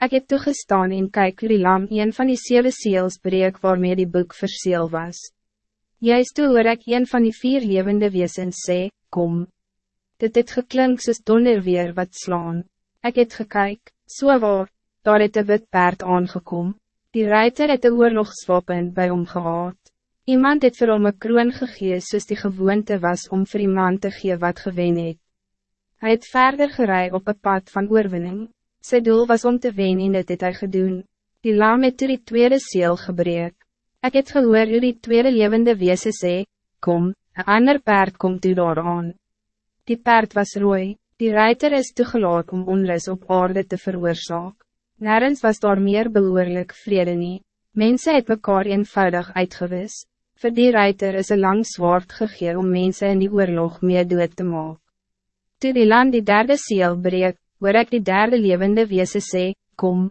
Ik heb toegestaan en kyk hoe die lam een van die zeven seels breek waarmee die boek verseel was. Juist toe hoor ek een van die vier levende wezens sê, kom. Dit het geklink soos donderweer wat slaan. Ik het gekyk, so waar, daar het een wit paard aangekom. Die ruiter het een oorlogswapen bij hom gehad. Iemand het vir hom een kroon gegee soos die gewoonte was om vir iemand te gee wat gewen het. Hy het verder gerei op een pad van oorwinning. Sy doel was om te wen en dit het hy gedoen. Die lam het toe die tweede seel gebreek. Ik het gehoor hoe die tweede levende weese sê, kom, een ander paard komt u daar aan. Die paard was rooi, die ruiter is toegelaat om onrus op aarde te veroorzaak. Nergens was daar meer behoorlijk vrede nie. Mense het mekaar eenvoudig uitgewis. Voor die ruiter is een lang zwaard gegee om mensen in die oorlog meer dood te maken. Toe die land die derde seel breek, hoor ek die derde levende weese sê, kom.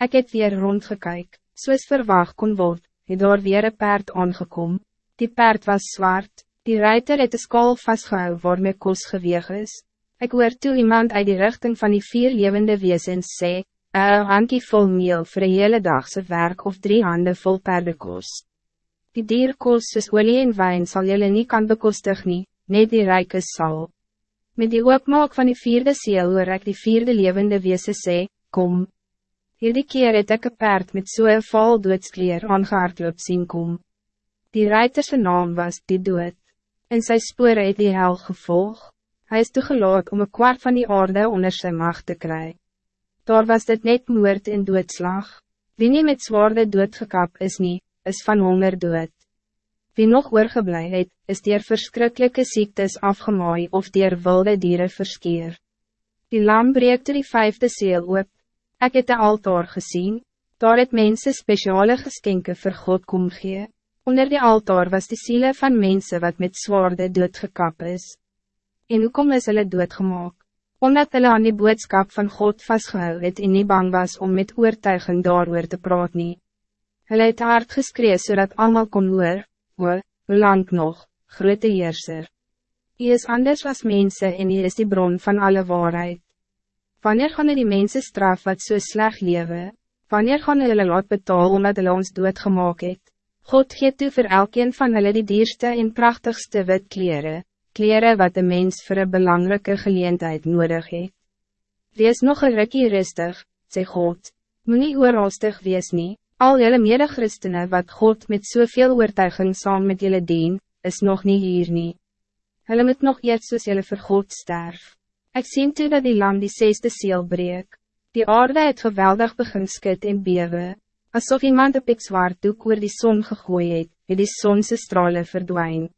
Ik het weer rondgekyk, soos verwacht kon word, het daar weer een paard aangekom. Die paard was zwart, die ruiter het de skaal vastgehou waarmee kos geweeg is. Ik hoor toe iemand uit die richting van die vier levende wezens sê, een handkie vol meel voor een hele dagse werk of drie handen vol paardenkos. Die dierkos soos olie en wijn zal jullie niet kan bekostig nie, net die rijke zal. Met die oopmaak van die vierde seel hoor ek die vierde levende weese sê, kom. Hierdie keer het ek een paard met so'n val doodskleer aangehardloop sien kom. Die ruiterse naam was die dood. In sy spore het die hel gevolg. Hij is toegelaat om een kwart van die aarde onder zijn macht te krijgen. Daar was dit net moord en doodslag. Wie niet met zwaarde doodgekap is niet, is van honger dood. Wie nog oorgeblij het, is dier verschrikkelijke ziektes afgemaai of dier wilde dieren verskeer. Die lam breekte die vijfde seel op. Ek het de altaar gezien, daar het mense speciale geskenke vir God kom gee. Onder die altaar was die ziele van mensen wat met zwaarde doodgekap is. En hoekom is hulle doodgemaak? Omdat hulle aan die boodskap van God vastgehou het en nie bang was om met oortuiging daar te praat nie. Hulle het hard geskree so allemaal kon hoor, hoe lang nog, grote heerser. Hij is anders als mensen en hij is die bron van alle waarheid. Wanneer gaan die mensen straf wat so sleg lewe? Wanneer gaan hulle laat betaal omdat hulle ons doodgemaak het? God geeft toe vir elkeen van hulle die dierste en prachtigste wit kleren, kleren wat de mens voor een belangrijke geleentheid nodig heeft. Wees nog een rikkie rustig, sê God, moet nie oorhaastig wees nie, Al jullie mede-christenen wat God met zoveel so oortuiging saam met jullie dien, is nog niet hier nie. Hulle moet nog eerst soos jullie vir God sterf. Ik zie toe dat die lam die zesde ziel breek. Die aarde het geweldig begin skit en bewe. Alsof iemand op ik zwaard doek oor die zon gegooid het, het die zonse stralen verdwijn.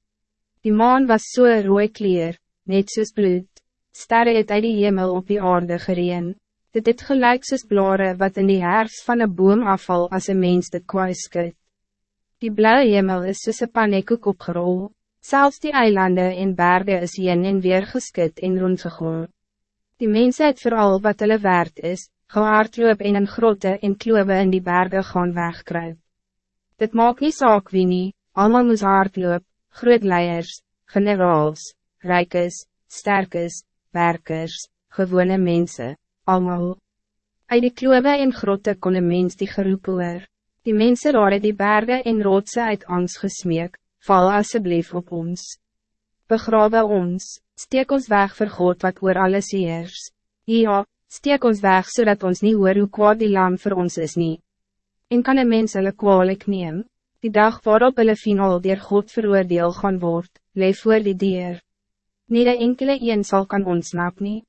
Die maan was so een rooi kleer, net soos bloed. Sterre het uit die hemel op die aarde gereen. Dit het gelijk soos blare wat in die herfst van een boom afval als een mens dit kwijskut. Die blauwe hemel is soos een panekoek opgerol. Zelfs die eilanden en bergen is heen en weer geskut en rondgegoor. Die mense het vooral wat hulle waard is, gehaardloop en in grote en kloewe in die bergen gaan wegkruip. Dit maak nie saak wie nie, allemaal moes hardloop, groot leiers, generaals, rijkes, sterkes, werkers, gewone mensen allemaal. Uit die kloewe en grotte kon een mens die geroep hoor. Die mensen daar het die bergen en rotse uit ons gesmeek, val alsjeblieft op ons. Begrawe ons, steek ons weg vir God wat oor alles heers. Ja, steek ons weg zodat ons niet hoor hoe kwaad die lam voor ons is niet. En kan een mens hulle kwalijk neem? Die dag waarop hulle finaal dier God veroordeel gaan word, leef voor die dier. Niet een enkele een zal kan ontsnap niet.